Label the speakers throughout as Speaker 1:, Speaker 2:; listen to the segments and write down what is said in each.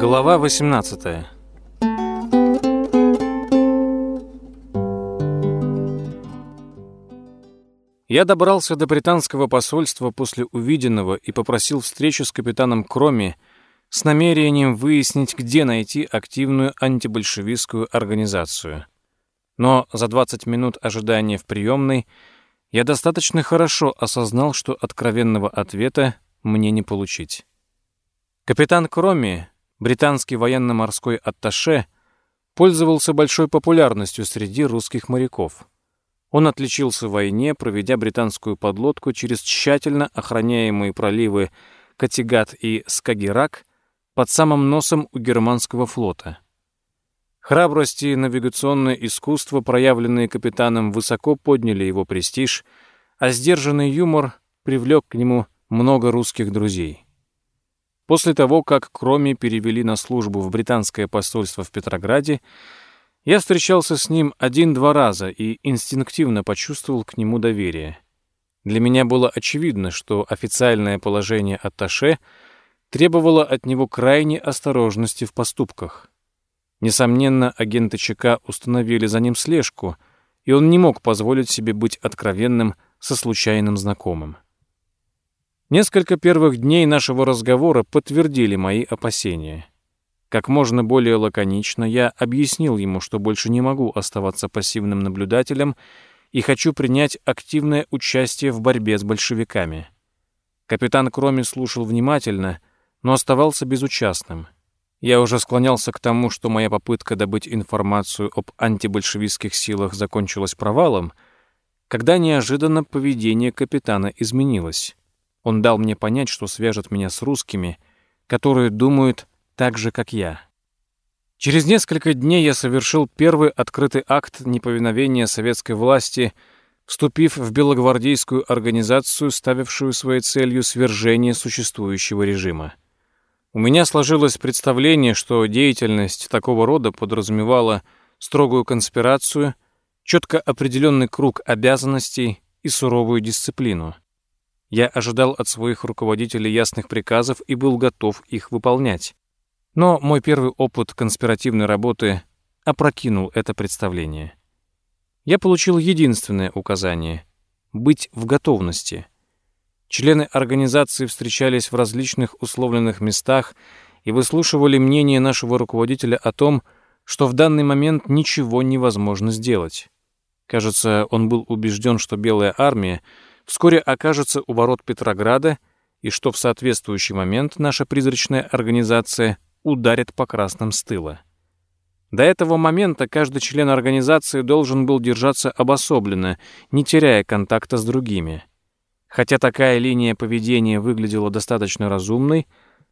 Speaker 1: Глава 18 Я добрался до британского посольства после увиденного и попросил встречу с капитаном Кроми с намерением выяснить, где найти активную антибольшевистскую организацию. Но за 20 минут ожидания в приемной я достаточно хорошо осознал, что откровенного ответа мне не получить. Капитан Кроми, британский военно-морской атташе, пользовался большой популярностью среди русских моряков. Он отличился в войне, проведя британскую подлодку через тщательно охраняемые проливы Катигат и Скагерак под самым носом у германского флота. Храбрость и навигационное искусство, проявленные капитаном, высоко подняли его престиж, а сдержанный юмор привлек к нему много русских друзей. После того, как Кроми перевели на службу в британское посольство в Петрограде, я встречался с ним один-два раза и инстинктивно почувствовал к нему доверие. Для меня было очевидно, что официальное положение атташе требовало от него крайней осторожности в поступках. Несомненно, агенты ЧК установили за ним слежку, и он не мог позволить себе быть откровенным со случайным знакомым. Несколько первых дней нашего разговора подтвердили мои опасения. Как можно более лаконично я объяснил ему, что больше не могу оставаться пассивным наблюдателем и хочу принять активное участие в борьбе с большевиками. Капитан Кроми слушал внимательно, но оставался безучастным. Я уже склонялся к тому, что моя попытка добыть информацию об антибольшевистских силах закончилась провалом, когда неожиданно поведение капитана изменилось. Он дал мне понять, что свяжет меня с русскими, которые думают так же, как я. Через несколько дней я совершил первый открытый акт неповиновения советской власти, вступив в белогвардейскую организацию, ставившую своей целью свержение существующего режима. У меня сложилось представление, что деятельность такого рода подразумевала строгую конспирацию, четко определенный круг обязанностей и суровую дисциплину. Я ожидал от своих руководителей ясных приказов и был готов их выполнять. Но мой первый опыт конспиративной работы опрокинул это представление. Я получил единственное указание — быть в готовности. Члены организации встречались в различных условленных местах и выслушивали мнение нашего руководителя о том, что в данный момент ничего невозможно сделать. Кажется, он был убежден, что Белая армия вскоре окажется у ворот Петрограда и что в соответствующий момент наша призрачная организация ударит по красным с тыла. До этого момента каждый член организации должен был держаться обособленно, не теряя контакта с другими. Хотя такая линия поведения выглядела достаточно разумной,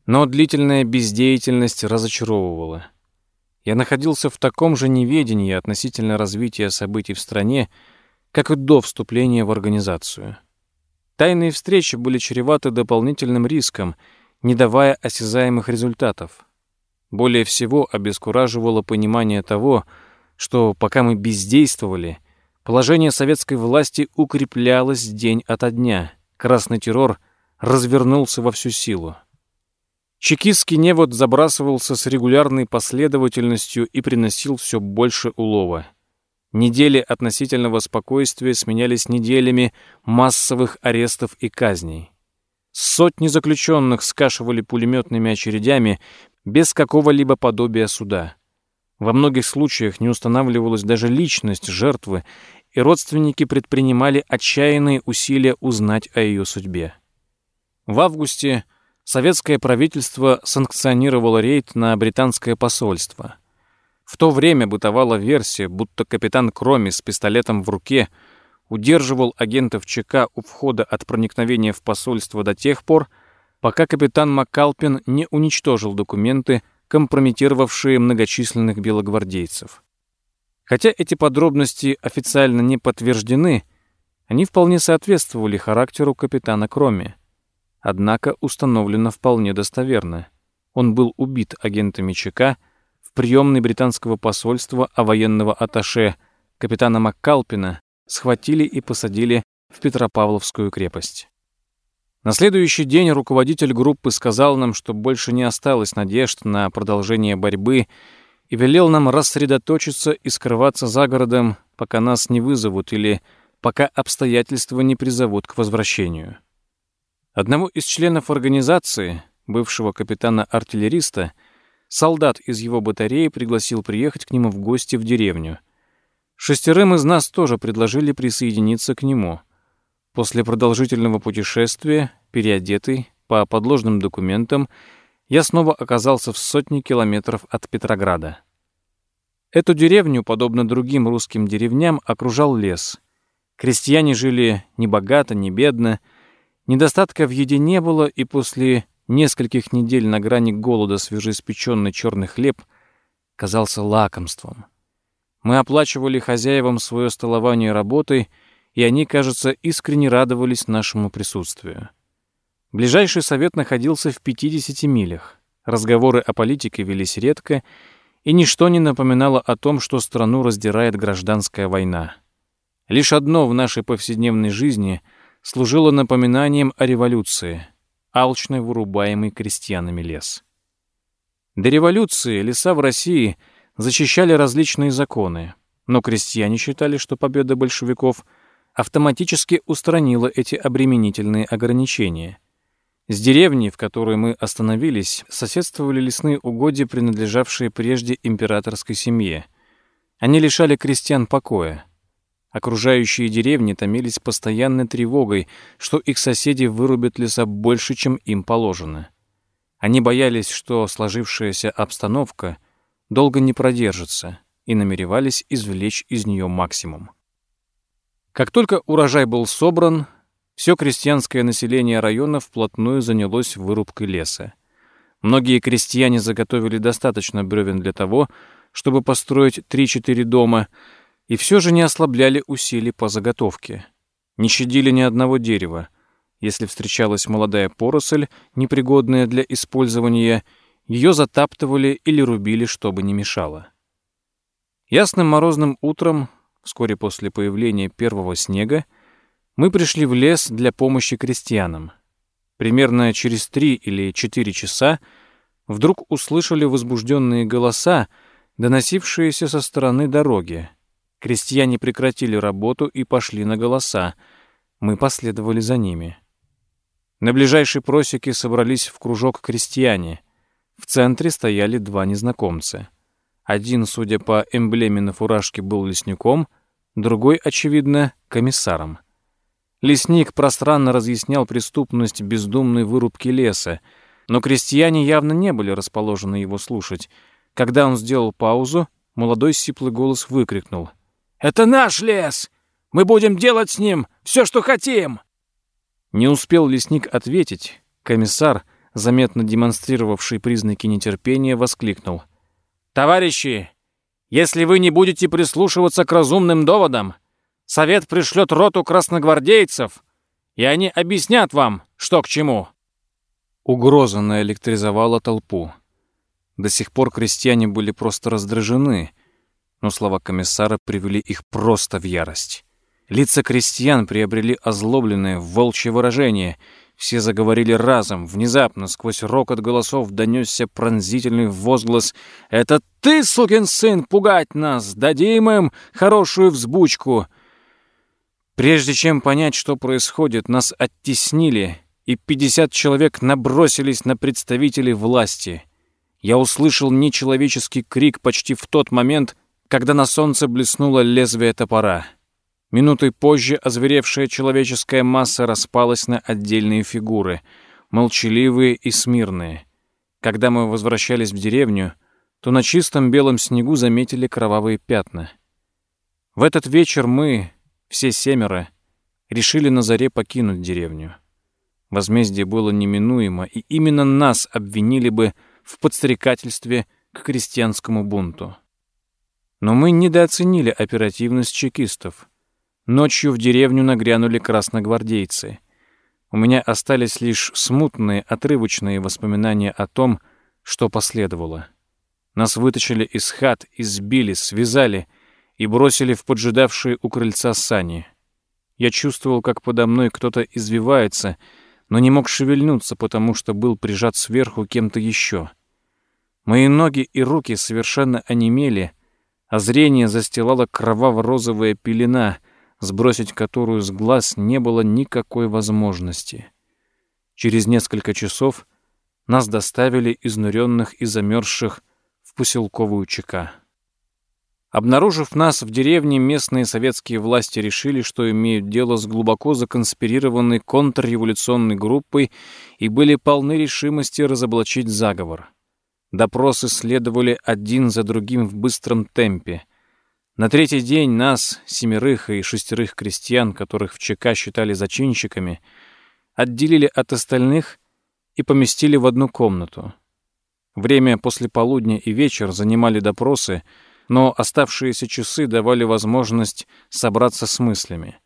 Speaker 1: но длительная бездеятельность разочаровывала. Я находился в таком же неведении относительно развития событий в стране, как и до вступления в организацию. Тайные встречи были чреваты дополнительным риском, не давая осязаемых результатов. Более всего обескураживало понимание того, что пока мы бездействовали, положение советской власти укреплялось день ото дня. Красный террор развернулся во всю силу. Чекистский невод забрасывался с регулярной последовательностью и приносил все больше улова. Недели относительного спокойствия сменялись неделями массовых арестов и казней. Сотни заключенных скашивали пулеметными очередями без какого-либо подобия суда. Во многих случаях не устанавливалась даже личность жертвы, и родственники предпринимали отчаянные усилия узнать о ее судьбе. В августе советское правительство санкционировало рейд на британское посольство. В то время бытовала версия, будто капитан Кроми с пистолетом в руке удерживал агентов ЧК у входа от проникновения в посольство до тех пор, пока капитан Макалпин не уничтожил документы, компрометировавшие многочисленных белогвардейцев. Хотя эти подробности официально не подтверждены, они вполне соответствовали характеру капитана Кроми. Однако установлено вполне достоверно. Он был убит агентами ЧК приемной британского посольства, а военного атташе капитана Маккалпина схватили и посадили в Петропавловскую крепость. На следующий день руководитель группы сказал нам, что больше не осталось надежд на продолжение борьбы и велел нам рассредоточиться и скрываться за городом, пока нас не вызовут или пока обстоятельства не призовут к возвращению. Одному из членов организации, бывшего капитана-артиллериста, солдат из его батареи пригласил приехать к нему в гости в деревню. Шестерым из нас тоже предложили присоединиться к нему. После продолжительного путешествия, переодетый, по подложным документам, я снова оказался в сотне километров от Петрограда. Эту деревню, подобно другим русским деревням, окружал лес. Крестьяне жили не богато, не бедно, недостатка в еде не было, и после нескольких недель на грани голода свежеиспеченный черный хлеб казался лакомством. Мы оплачивали хозяевам свое столование работой, и они, кажется, искренне радовались нашему присутствию. Ближайший совет находился в 50 милях. Разговоры о политике велись редко, и ничто не напоминало о том, что страну раздирает гражданская война. Лишь одно в нашей повседневной жизни служило напоминанием о революции — алчно вырубаемый крестьянами лес. До революции леса в России защищали различные законы, но крестьяне считали, что победа большевиков автоматически устранила эти обременительные ограничения — с деревни, в которой мы остановились, соседствовали лесные угодья, принадлежавшие прежде императорской семье. Они лишали крестьян покоя. Окружающие деревни томились постоянной тревогой, что их соседи вырубят леса больше, чем им положено. Они боялись, что сложившаяся обстановка долго не продержится, и намеревались извлечь из нее максимум. Как только урожай был собран, все крестьянское население района вплотную занялось вырубкой леса. Многие крестьяне заготовили достаточно бревен для того, чтобы построить 3-4 дома, и все же не ослабляли усилий по заготовке. Не щадили ни одного дерева. Если встречалась молодая поросль, непригодная для использования, ее затаптывали или рубили, чтобы не мешало. Ясным морозным утром, вскоре после появления первого снега, мы пришли в лес для помощи крестьянам. Примерно через три или четыре часа вдруг услышали возбужденные голоса, доносившиеся со стороны дороги. Крестьяне прекратили работу и пошли на голоса. Мы последовали за ними. На ближайшей просеке собрались в кружок крестьяне. В центре стояли два незнакомца. Один, судя по эмблеме на фуражке, был лесником, другой, очевидно, комиссаром. Лесник пространно разъяснял преступность бездумной вырубки леса, но крестьяне явно не были расположены его слушать. Когда он сделал паузу, молодой сиплый голос выкрикнул. «Это наш лес! Мы будем делать с ним все, что хотим!» Не успел лесник ответить. Комиссар, заметно демонстрировавший признаки нетерпения, воскликнул. «Товарищи, если вы не будете прислушиваться к разумным доводам, Совет пришлет роту красногвардейцев, и они объяснят вам, что к чему». Угроза наэлектризовала толпу. До сих пор крестьяне были просто раздражены, но слова комиссара привели их просто в ярость. Лица крестьян приобрели озлобленное волчье выражение. Все заговорили разом. Внезапно сквозь рокот голосов донесся пронзительный возглас «Это ты, сукин сын, пугать нас! Дадим им хорошую взбучку!» Прежде чем понять, что происходит, нас оттеснили, и 50 человек набросились на представителей власти. Я услышал нечеловеческий крик почти в тот момент, когда на солнце блеснуло лезвие топора. Минутой позже озверевшая человеческая масса распалась на отдельные фигуры, молчаливые и смирные. Когда мы возвращались в деревню, то на чистом белом снегу заметили кровавые пятна. В этот вечер мы, все семеро решили на заре покинуть деревню. Возмездие было неминуемо, и именно нас обвинили бы в подстрекательстве к крестьянскому бунту. Но мы недооценили оперативность чекистов. Ночью в деревню нагрянули красногвардейцы. У меня остались лишь смутные, отрывочные воспоминания о том, что последовало. Нас вытащили из хат, избили, связали — и бросили в поджидавшие у крыльца сани. Я чувствовал, как подо мной кто-то извивается, но не мог шевельнуться, потому что был прижат сверху кем-то еще. Мои ноги и руки совершенно онемели, а зрение застилала кроваво-розовая пелена, сбросить которую с глаз не было никакой возможности. Через несколько часов нас доставили изнуренных и замерзших в поселковую ЧК. Обнаружив нас в деревне, местные советские власти решили, что имеют дело с глубоко законспирированной контрреволюционной группой и были полны решимости разоблачить заговор. Допросы следовали один за другим в быстром темпе. На третий день нас, семерых и шестерых крестьян, которых в ЧК считали зачинщиками, отделили от остальных и поместили в одну комнату. Время после полудня и вечер занимали допросы — но оставшиеся часы давали возможность собраться с мыслями.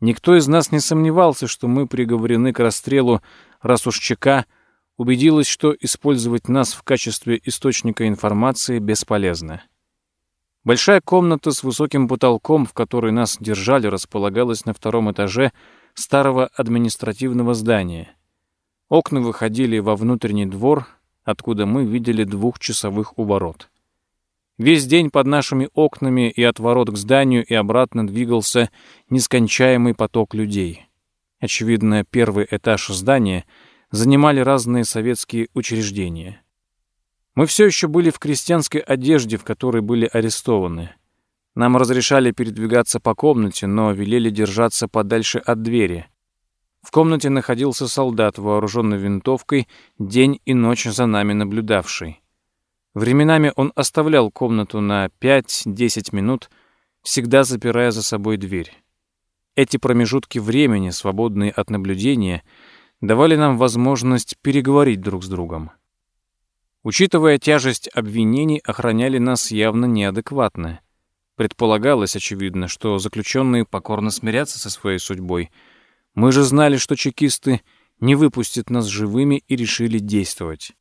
Speaker 1: Никто из нас не сомневался, что мы приговорены к расстрелу, раз уж ЧК убедилась, что использовать нас в качестве источника информации бесполезно. Большая комната с высоким потолком, в которой нас держали, располагалась на втором этаже старого административного здания. Окна выходили во внутренний двор, откуда мы видели двухчасовых у ворот. Весь день под нашими окнами и от ворот к зданию и обратно двигался нескончаемый поток людей. Очевидно, первый этаж здания занимали разные советские учреждения. Мы все еще были в крестьянской одежде, в которой были арестованы. Нам разрешали передвигаться по комнате, но велели держаться подальше от двери. В комнате находился солдат, вооруженный винтовкой, день и ночь за нами наблюдавший. Временами он оставлял комнату на 5-10 минут, всегда запирая за собой дверь. Эти промежутки времени, свободные от наблюдения, давали нам возможность переговорить друг с другом. Учитывая тяжесть обвинений, охраняли нас явно неадекватно. Предполагалось, очевидно, что заключенные покорно смирятся со своей судьбой. Мы же знали, что чекисты не выпустят нас живыми и решили действовать.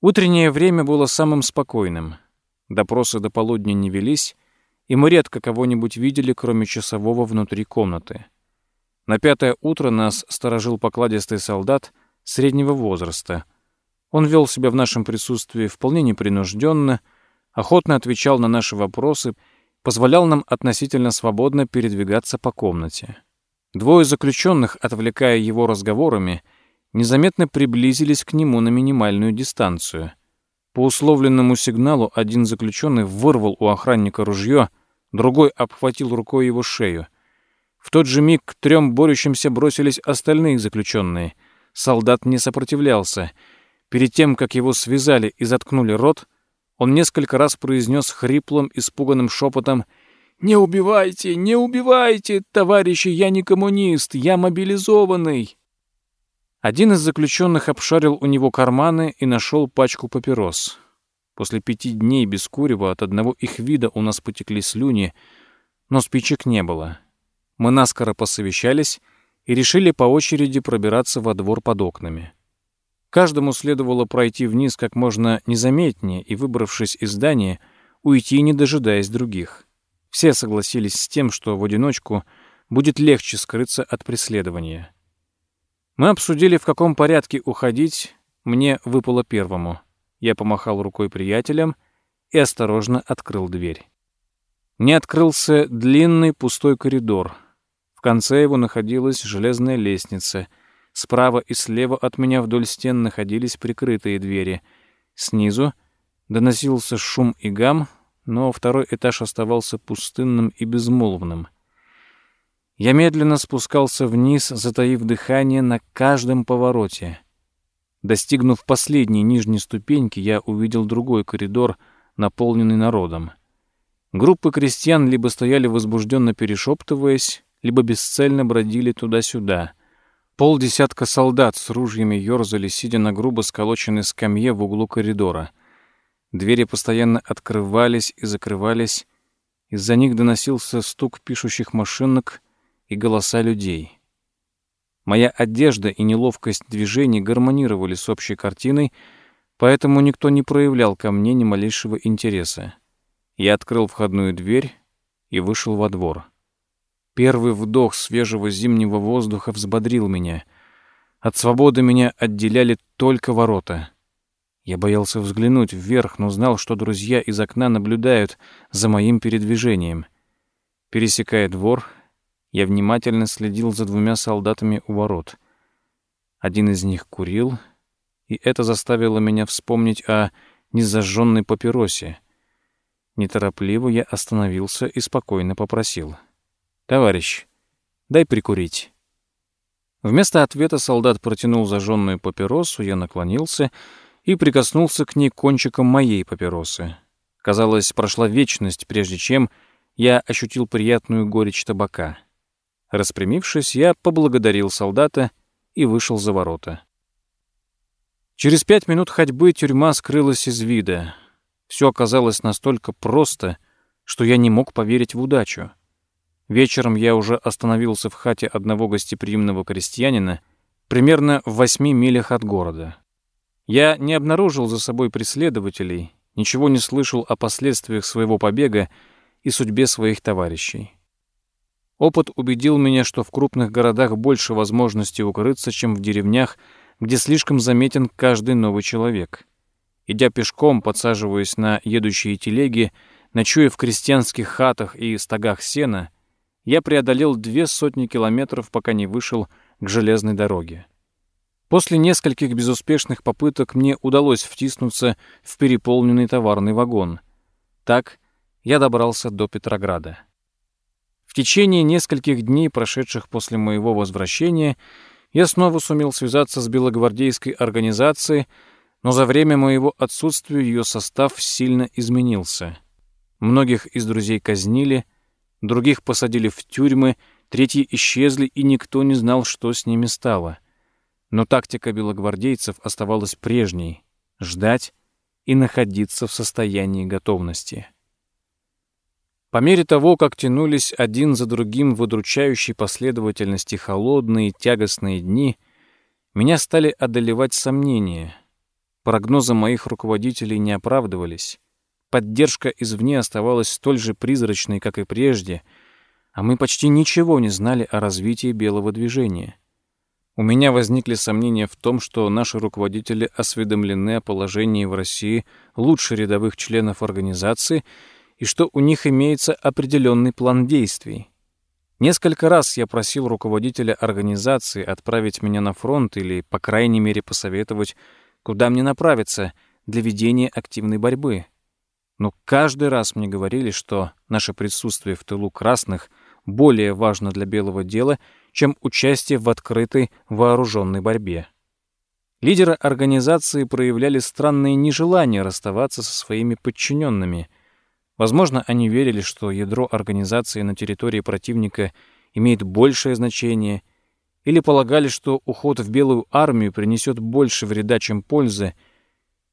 Speaker 1: Утреннее время было самым спокойным. Допросы до полудня не велись, и мы редко кого-нибудь видели, кроме часового внутри комнаты. На пятое утро нас сторожил покладистый солдат среднего возраста. Он вел себя в нашем присутствии вполне непринужденно, охотно отвечал на наши вопросы, позволял нам относительно свободно передвигаться по комнате. Двое заключенных, отвлекая его разговорами, — незаметно приблизились к нему на минимальную дистанцию. По условленному сигналу один заключенный вырвал у охранника ружье, другой обхватил рукой его шею. В тот же миг к трем борющимся бросились остальные заключенные. Солдат не сопротивлялся. Перед тем, как его связали и заткнули рот, он несколько раз произнес хриплым, испуганным шепотом «Не убивайте, не убивайте, товарищи, я не коммунист, я мобилизованный!» Один из заключенных обшарил у него карманы и нашел пачку папирос. После пяти дней без курева от одного их вида у нас потекли слюни, но спичек не было. Мы наскоро посовещались и решили по очереди пробираться во двор под окнами. Каждому следовало пройти вниз как можно незаметнее и, выбравшись из здания, уйти, не дожидаясь других. Все согласились с тем, что в одиночку будет легче скрыться от преследования. Мы обсудили, в каком порядке уходить. Мне выпало первому. Я помахал рукой приятелям и осторожно открыл дверь. Не открылся длинный пустой коридор. Конце его находилась железная лестница. Справа и слева от меня вдоль стен находились прикрытые двери. Снизу доносился шум и гам, но второй этаж оставался пустынным и безмолвным — я медленно спускался вниз, затаив дыхание на каждом повороте. Достигнув последней нижней ступеньки, я увидел другой коридор, наполненный народом. Группы крестьян либо стояли возбужденно перешептываясь, либо бесцельно бродили туда-сюда. Полдесятка солдат с ружьями ёрзали, сидя на грубо сколоченной скамье в углу коридора. Двери постоянно открывались и закрывались. Из-за них доносился стук пишущих машинок и голоса людей. Моя одежда и неловкость движений гармонировали с общей картиной, поэтому никто не проявлял ко мне ни малейшего интереса. Я открыл входную дверь и вышел во двор. Первый вдох свежего зимнего воздуха взбодрил меня. От свободы меня отделяли только ворота. Я боялся взглянуть вверх, но знал, что друзья из окна наблюдают за моим передвижением. Пересекая двор, я внимательно следил за двумя солдатами у ворот. Один из них курил, и это заставило меня вспомнить о незажженной папиросе. Неторопливо я остановился и спокойно попросил. «Товарищ, дай прикурить». Вместо ответа солдат протянул зажженную папиросу, я наклонился и прикоснулся к ней кончиком моей папиросы. Казалось, прошла вечность, прежде чем я ощутил приятную горечь табака. Распрямившись, я поблагодарил солдата и вышел за ворота. Через пять минут ходьбы тюрьма скрылась из вида. Все оказалось настолько просто, что я не мог поверить в удачу. Вечером я уже остановился в хате одного гостеприимного крестьянина примерно в восьми милях от города. Я не обнаружил за собой преследователей, ничего не слышал о последствиях своего побега и судьбе своих товарищей. Опыт убедил меня, что в крупных городах больше возможностей укрыться, чем в деревнях, где слишком заметен каждый новый человек. Идя пешком, подсаживаясь на едущие телеги, ночуя в крестьянских хатах и стогах сена, я преодолел две сотни километров, пока не вышел к железной дороге. После нескольких безуспешных попыток мне удалось втиснуться в переполненный товарный вагон. Так я добрался до Петрограда. В течение нескольких дней, прошедших после моего возвращения, я снова сумел связаться с белогвардейской организацией, но за время моего отсутствия ее состав сильно изменился. Многих из друзей казнили, других посадили в тюрьмы, третьи исчезли, и никто не знал, что с ними стало. Но тактика белогвардейцев оставалась прежней — ждать и находиться в состоянии готовности. По мере того, как тянулись один за другим в последовательности холодные, тягостные дни, меня стали одолевать сомнения. Прогнозы моих руководителей не оправдывались. Поддержка извне оставалась столь же призрачной, как и прежде, а мы почти ничего не знали о развитии белого движения. У меня возникли сомнения в том, что наши руководители осведомлены о положении в России лучше рядовых членов организации — и что у них имеется определенный план действий. Несколько раз я просил руководителя организации отправить меня на фронт или, по крайней мере, посоветовать, куда мне направиться для ведения активной борьбы. Но каждый раз мне говорили, что наше присутствие в тылу красных более важно для белого дела, чем участие в открытой вооруженной борьбе. Лидеры организации проявляли странное нежелание расставаться со своими подчиненными — Возможно, они верили, что ядро организации на территории противника имеет большее значение, или полагали, что уход в Белую армию принесет больше вреда, чем пользы,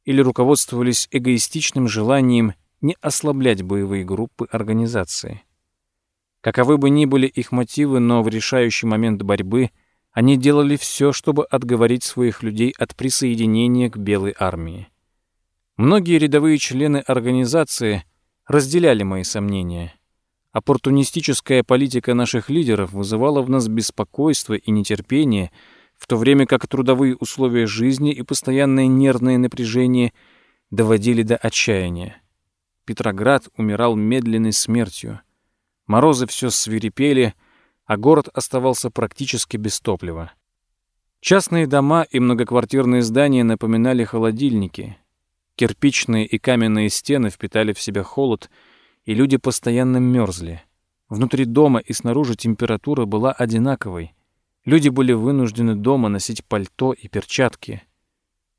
Speaker 1: или руководствовались эгоистичным желанием не ослаблять боевые группы организации. Каковы бы ни были их мотивы, но в решающий момент борьбы они делали все, чтобы отговорить своих людей от присоединения к Белой армии. Многие рядовые члены организации – разделяли мои сомнения. Оппортунистическая политика наших лидеров вызывала в нас беспокойство и нетерпение, в то время как трудовые условия жизни и постоянное нервное напряжение доводили до отчаяния. Петроград умирал медленной смертью. Морозы все свирепели, а город оставался практически без топлива. Частные дома и многоквартирные здания напоминали холодильники — Кирпичные и каменные стены впитали в себя холод, и люди постоянно мерзли. Внутри дома и снаружи температура была одинаковой. Люди были вынуждены дома носить пальто и перчатки.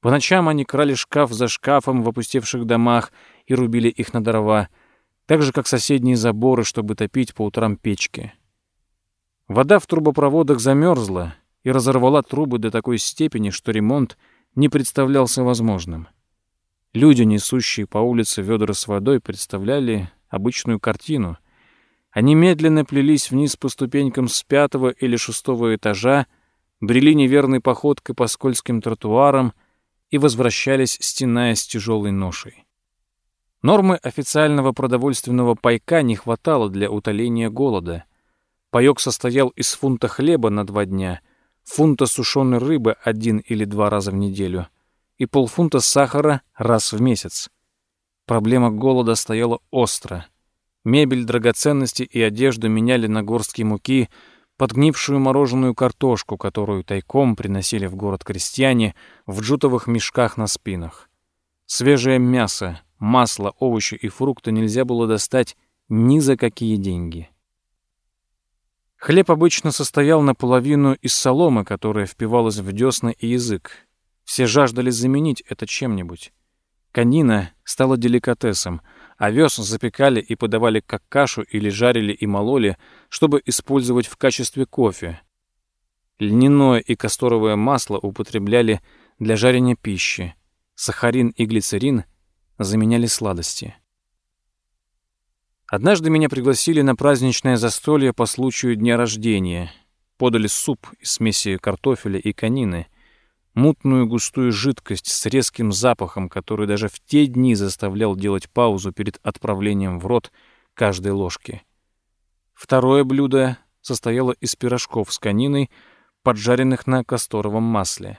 Speaker 1: По ночам они крали шкаф за шкафом в опустевших домах и рубили их на дрова, так же, как соседние заборы, чтобы топить по утрам печки. Вода в трубопроводах замерзла и разорвала трубы до такой степени, что ремонт не представлялся возможным. Люди, несущие по улице ведра с водой, представляли обычную картину. Они медленно плелись вниз по ступенькам с пятого или шестого этажа, брели неверной походкой по скользким тротуарам и возвращались, стеная с тяжелой ношей. Нормы официального продовольственного пайка не хватало для утоления голода. Паёк состоял из фунта хлеба на два дня, фунта сушеной рыбы один или два раза в неделю и полфунта сахара раз в месяц. Проблема голода стояла остро. Мебель, драгоценности и одежду меняли на горстки муки, подгнившую мороженую картошку, которую тайком приносили в город крестьяне в джутовых мешках на спинах. Свежее мясо, масло, овощи и фрукты нельзя было достать ни за какие деньги. Хлеб обычно состоял наполовину из соломы, которая впивалась в десна и язык. Все жаждали заменить это чем-нибудь. Конина стала деликатесом. Овес запекали и подавали как кашу или жарили и мололи, чтобы использовать в качестве кофе. Льняное и касторовое масло употребляли для жарения пищи. Сахарин и глицерин заменяли сладости. Однажды меня пригласили на праздничное застолье по случаю дня рождения. Подали суп из смеси картофеля и конины, мутную густую жидкость с резким запахом, который даже в те дни заставлял делать паузу перед отправлением в рот каждой ложки. Второе блюдо состояло из пирожков с кониной, поджаренных на касторовом масле.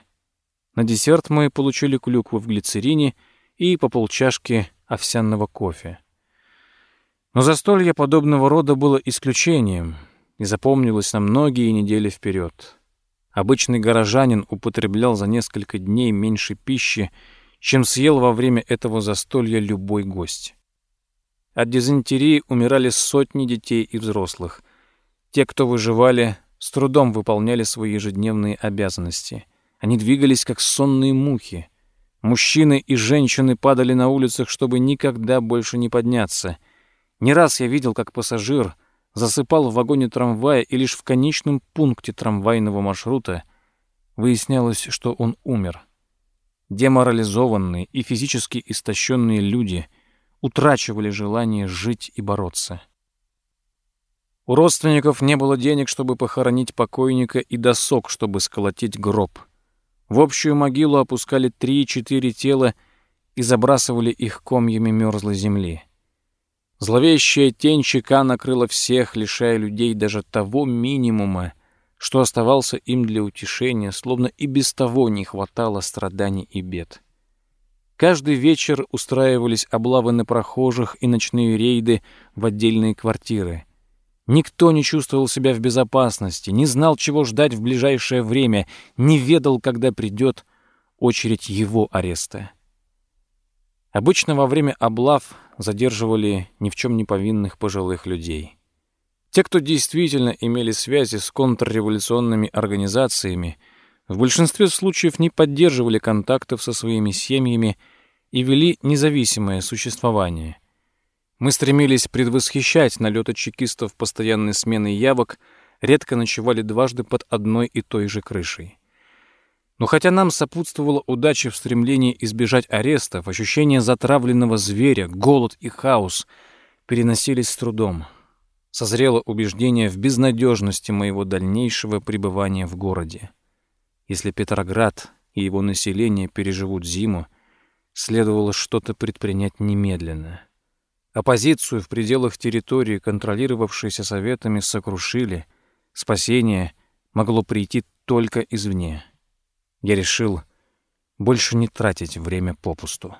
Speaker 1: На десерт мы получили клюкву в глицерине и по полчашки овсяного кофе. Но застолье подобного рода было исключением и запомнилось на многие недели вперед. Обычный горожанин употреблял за несколько дней меньше пищи, чем съел во время этого застолья любой гость. От дизентерии умирали сотни детей и взрослых. Те, кто выживали, с трудом выполняли свои ежедневные обязанности. Они двигались, как сонные мухи. Мужчины и женщины падали на улицах, чтобы никогда больше не подняться — не раз я видел, как пассажир засыпал в вагоне трамвая, и лишь в конечном пункте трамвайного маршрута выяснялось, что он умер. Деморализованные и физически истощенные люди утрачивали желание жить и бороться. У родственников не было денег, чтобы похоронить покойника, и досок, чтобы сколотить гроб. В общую могилу опускали три-четыре тела и забрасывали их комьями мерзлой земли. Зловещая тень щека накрыла всех, лишая людей даже того минимума, что оставался им для утешения, словно и без того не хватало страданий и бед. Каждый вечер устраивались облавы на прохожих и ночные рейды в отдельные квартиры. Никто не чувствовал себя в безопасности, не знал, чего ждать в ближайшее время, не ведал, когда придет очередь его ареста. Обычно во время облав задерживали ни в чем не повинных пожилых людей. Те, кто действительно имели связи с контрреволюционными организациями, в большинстве случаев не поддерживали контактов со своими семьями и вели независимое существование. Мы стремились предвосхищать налеты чекистов постоянной смены явок, редко ночевали дважды под одной и той же крышей. Но хотя нам сопутствовала удача в стремлении избежать арестов, ощущение затравленного зверя, голод и хаос переносились с трудом. Созрело убеждение в безнадежности моего дальнейшего пребывания в городе. Если Петроград и его население переживут зиму, следовало что-то предпринять немедленно. Оппозицию в пределах территории, контролировавшейся советами, сокрушили. Спасение могло прийти только извне я решил больше не тратить время попусту.